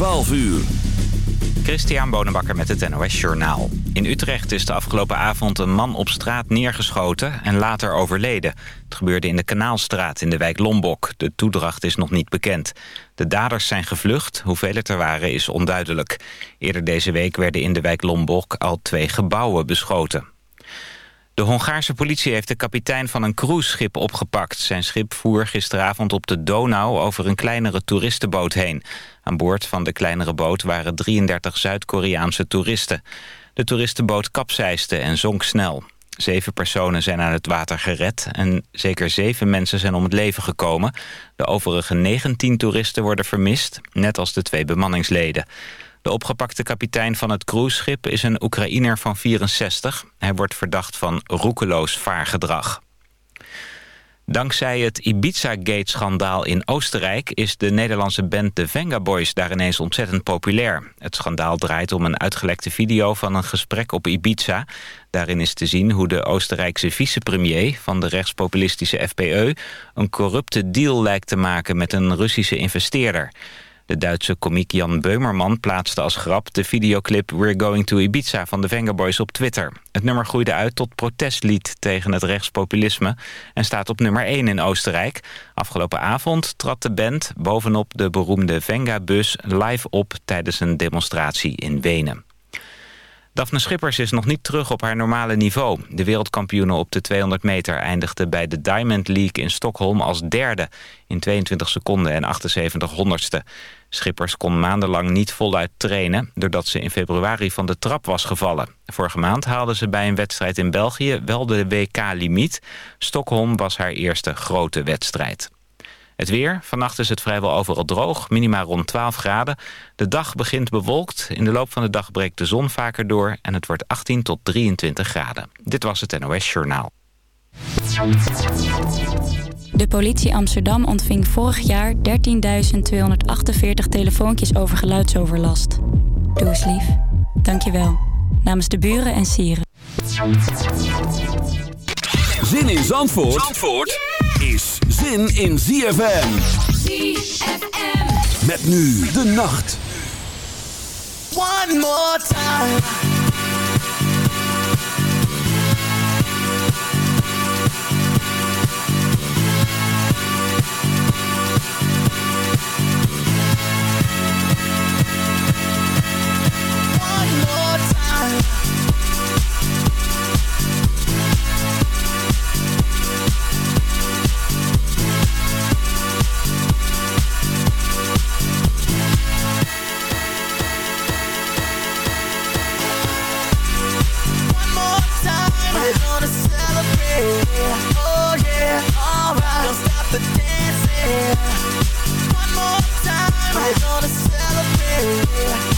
12 uur. Christian Bonenbakker met het NOS Journaal. In Utrecht is de afgelopen avond een man op straat neergeschoten en later overleden. Het gebeurde in de Kanaalstraat in de wijk Lombok. De toedracht is nog niet bekend. De daders zijn gevlucht, hoeveel het er waren is onduidelijk. Eerder deze week werden in de wijk Lombok al twee gebouwen beschoten. De Hongaarse politie heeft de kapitein van een cruiseschip opgepakt. Zijn schip voer gisteravond op de Donau over een kleinere toeristenboot heen. Aan boord van de kleinere boot waren 33 Zuid-Koreaanse toeristen. De toeristenboot kapseisde en zonk snel. Zeven personen zijn aan het water gered en zeker zeven mensen zijn om het leven gekomen. De overige 19 toeristen worden vermist, net als de twee bemanningsleden. De opgepakte kapitein van het cruiseschip is een Oekraïner van 64. Hij wordt verdacht van roekeloos vaargedrag. Dankzij het Ibiza-gate-schandaal in Oostenrijk... is de Nederlandse band The Venga Boys daar ineens ontzettend populair. Het schandaal draait om een uitgelekte video van een gesprek op Ibiza. Daarin is te zien hoe de Oostenrijkse vicepremier van de rechtspopulistische FPE... een corrupte deal lijkt te maken met een Russische investeerder. De Duitse komiek Jan Beumerman plaatste als grap de videoclip We're Going to Ibiza van de Venga Boys op Twitter. Het nummer groeide uit tot protestlied tegen het rechtspopulisme en staat op nummer 1 in Oostenrijk. Afgelopen avond trad de band bovenop de beroemde Venga-bus live op tijdens een demonstratie in Wenen. Daphne Schippers is nog niet terug op haar normale niveau. De wereldkampioene op de 200 meter eindigde bij de Diamond League in Stockholm als derde... in 22 seconden en 78 honderdste. Schippers kon maandenlang niet voluit trainen... doordat ze in februari van de trap was gevallen. Vorige maand haalde ze bij een wedstrijd in België wel de WK-limiet. Stockholm was haar eerste grote wedstrijd. Het weer. Vannacht is het vrijwel overal droog. Minima rond 12 graden. De dag begint bewolkt. In de loop van de dag breekt de zon vaker door. En het wordt 18 tot 23 graden. Dit was het NOS Journaal. De politie Amsterdam ontving vorig jaar 13.248 telefoontjes over geluidsoverlast. Doe eens lief. Dank je wel. Namens de buren en sieren. Zin in Zandvoort, Zandvoort is zin in ZFM. ZFM. Met nu de nacht. One more time.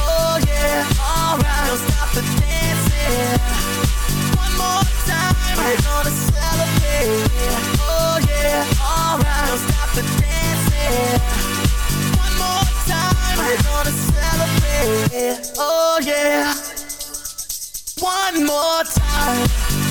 Oh yeah, alright. Don't stop and dance it. One more time, I know oh, the dancing. One more time, I thought of Sella, oh, yeah, one more time,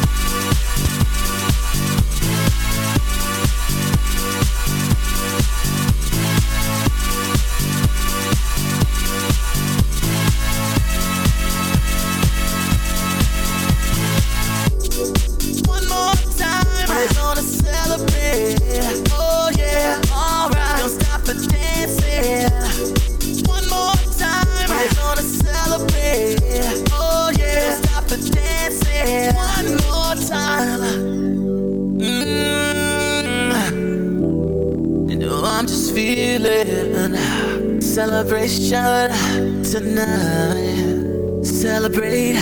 celebration tonight. Celebrate.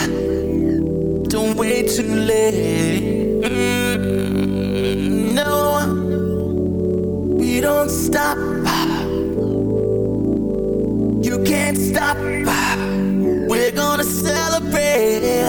Don't wait too late. Mm, no, we don't stop. You can't stop. We're gonna celebrate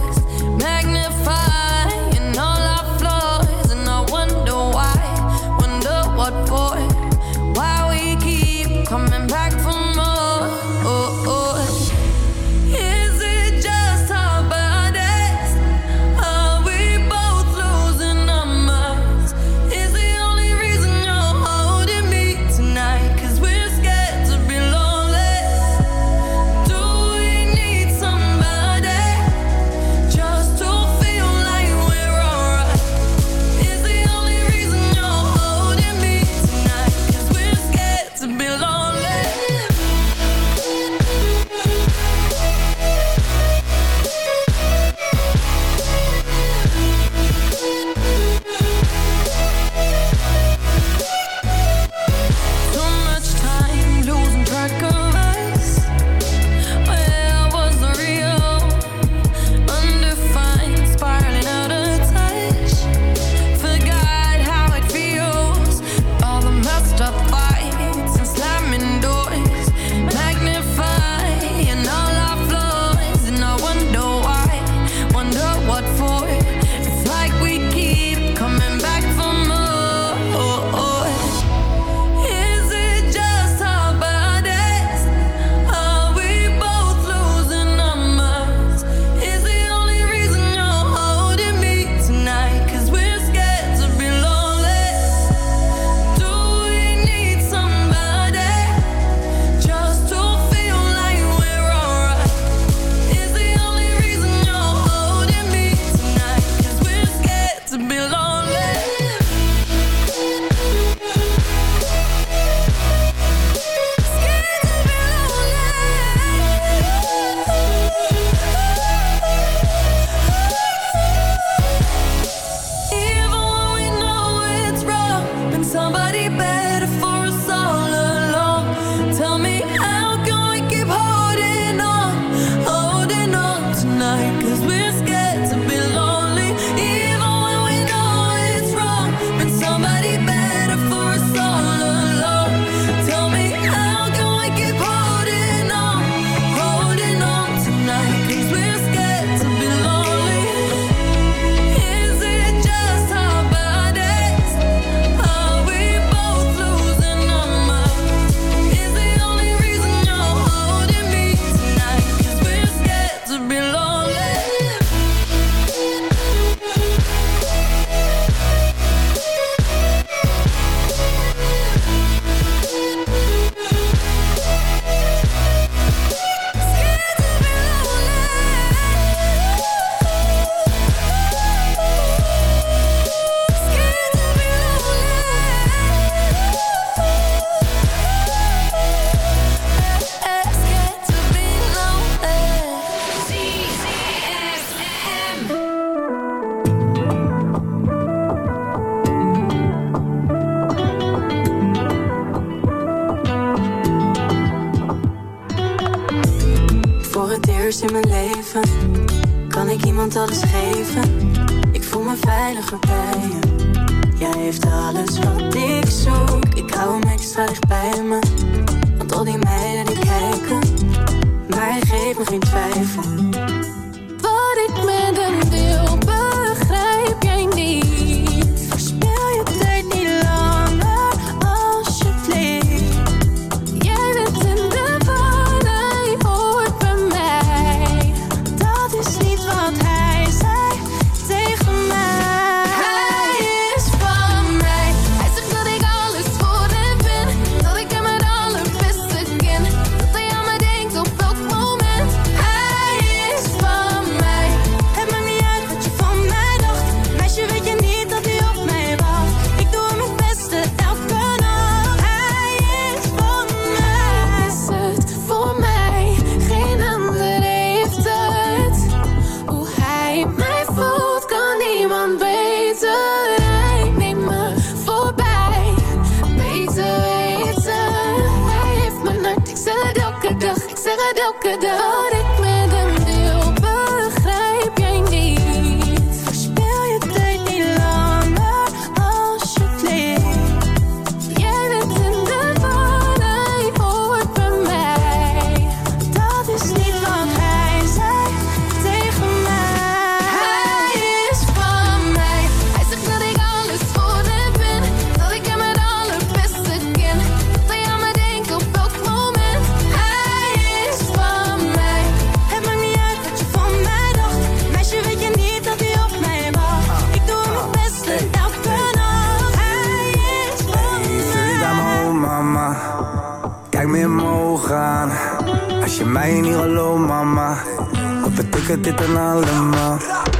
dit?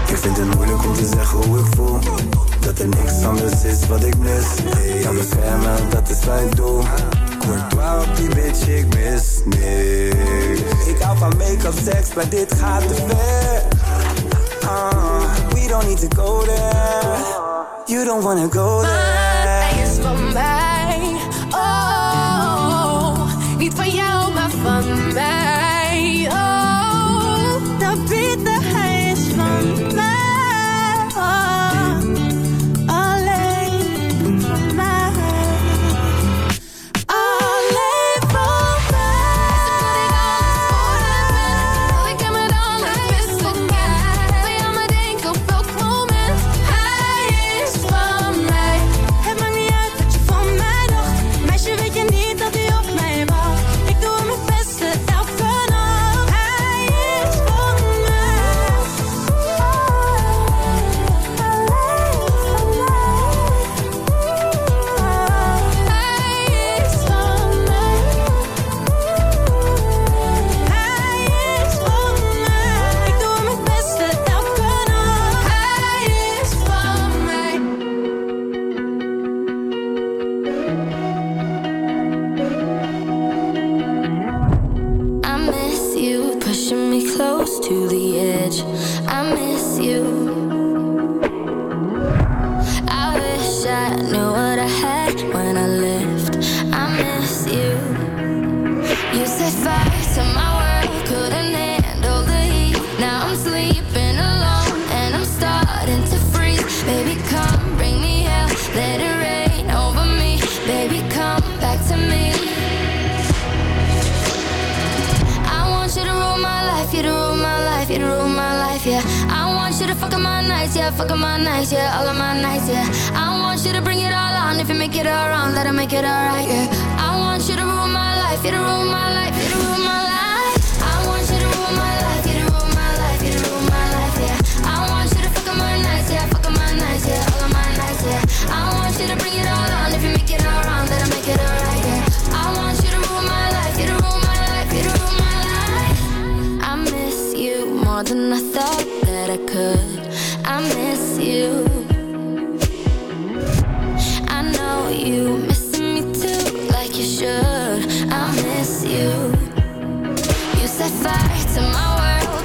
Ik vind het moeilijk om te zeggen hoe ik voel. Dat er niks anders is wat ik mis. Hey, kan beschermen, dat is mijn doel. Courtois op die bitch, ik mis niks. Ik hou van make-up, seks, maar dit gaat te ver. Ah, we don't need to go there. You don't wanna go there. Maar is van mij. Oh, niet van jou, maar van mij.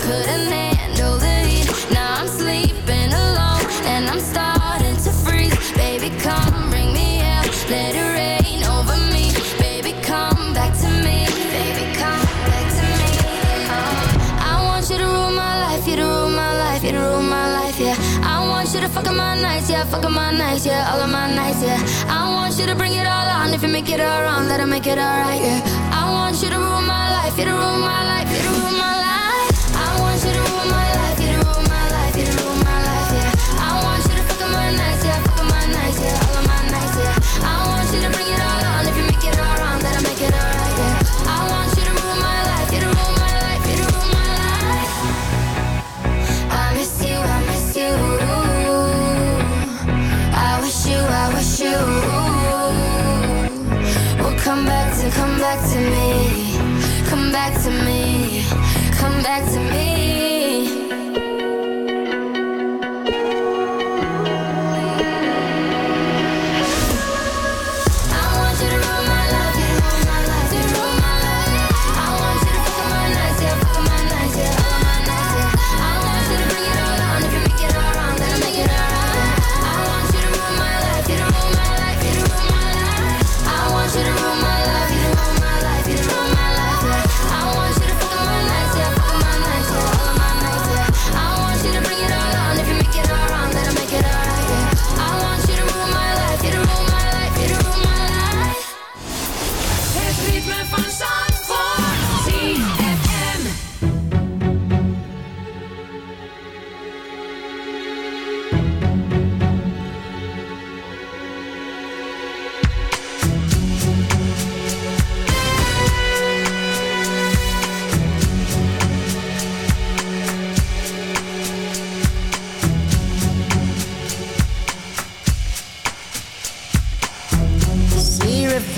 couldn't handle the heat. Now I'm sleeping alone and I'm starting to freeze. Baby, come bring me. Let it rain over me. Baby, come back to me. Baby, come back to me. Oh. I want you to rule my life, you to rule my life, you to rule my life, yeah. I want you to my nights, yeah. My nights, yeah. All of my nights, yeah. I want you to bring it all on. If you make it all wrong, let it make it all right, yeah. I want you to rule my life, you to rule my life, you to rule my life. back to me.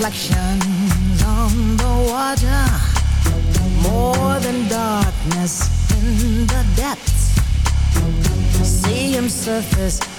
reflections on the water. More than darkness in the depths. See him surface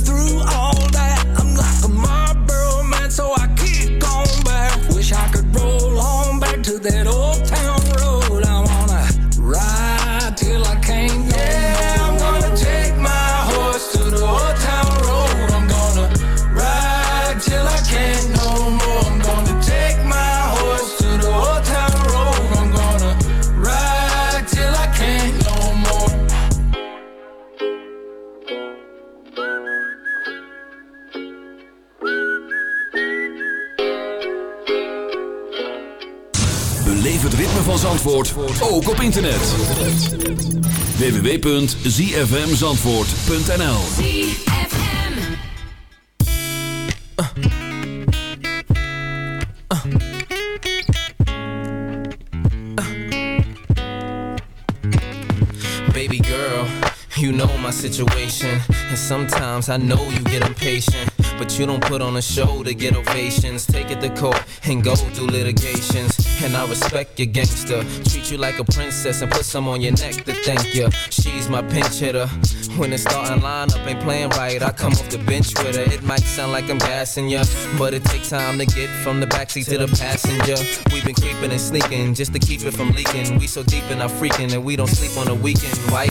Zandvoort ook op internet. www.zfmzandvoort.nl Baby girl, you know my situation. And sometimes I know you get impatient. But you don't put on a show to get ovations. Take it to court and go through litigations. And I respect your gangster. Treat you like a princess and put some on your neck to thank you. She's my pinch hitter. When the starting lineup ain't playing right, I come off the bench with her. It might sound like I'm gassing ya, but it takes time to get from the backseat to the passenger. We've been creeping and sneaking just to keep it from leaking. We so deep in our freaking and we don't sleep on the weekend. Wifey's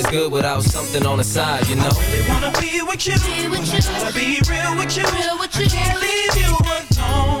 as good without something on the side, you know. I really wanna be with you. Wanna be real with you. I can't leave you alone.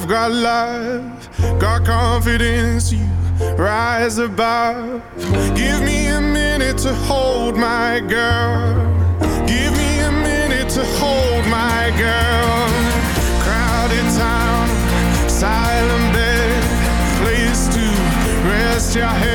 I've got love, got confidence. You rise above. Give me a minute to hold my girl. Give me a minute to hold my girl. Crowded town, silent bed, place to rest your head.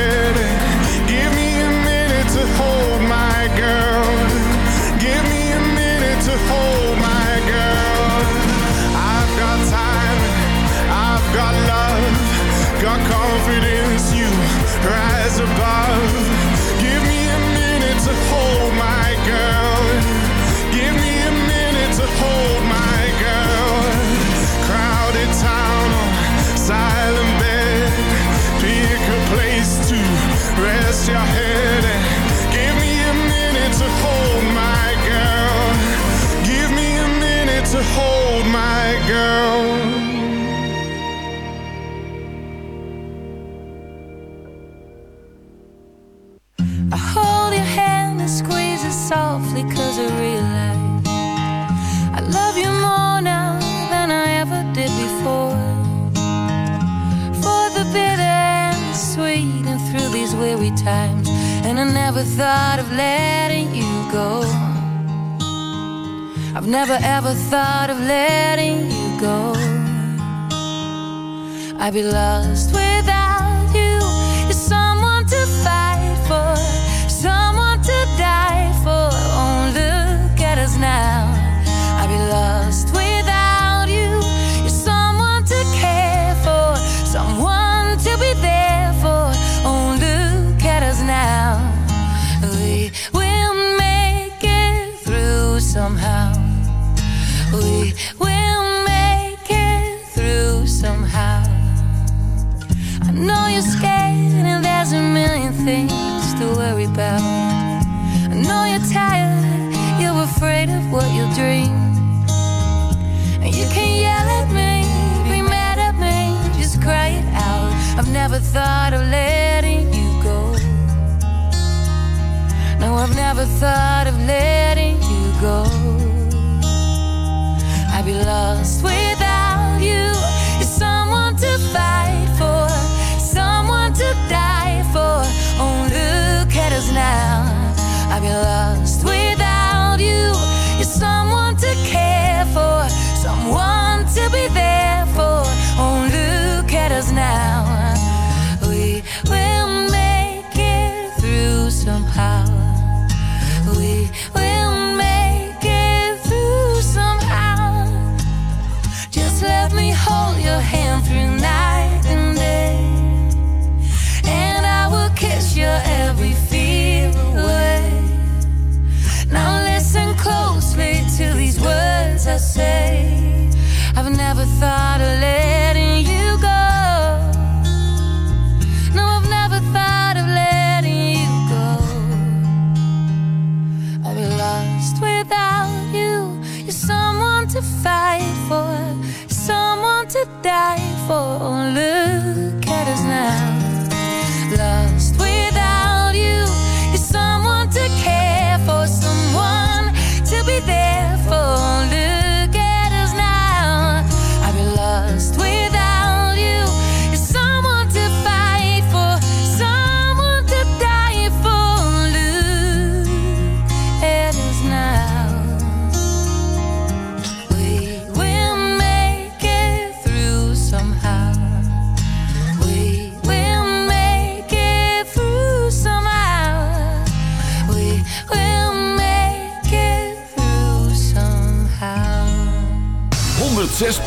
Softly cause I realize I love you more now than I ever did before. For the bitter and the sweet and through these weary times. And I never thought of letting you go. I've never ever thought of letting you go. I'd be lost without now. I'd be lost without you. You're someone to care for, someone to be there for. Oh, look at us now. We will make it through somehow. We will make it through somehow. I know you're scared and there's a million things to worry about. Dream. And you can yell at me, be mad at me, just cry it out. I've never thought of letting you go. No, I've never thought of letting you go. I'd be lost without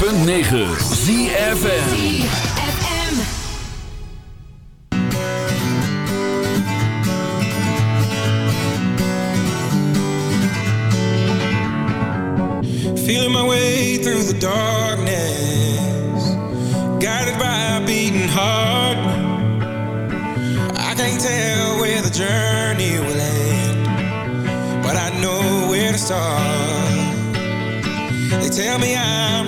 106.9 ZFN Feeling my way through the darkness Guided by a beating heart. I can't tell where the journey will end But I know where to start. They tell me I'm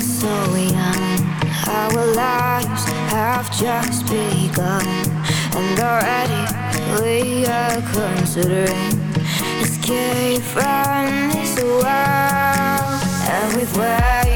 so young Our lives have just begun? And already we are considering Escape from this world. Everywhere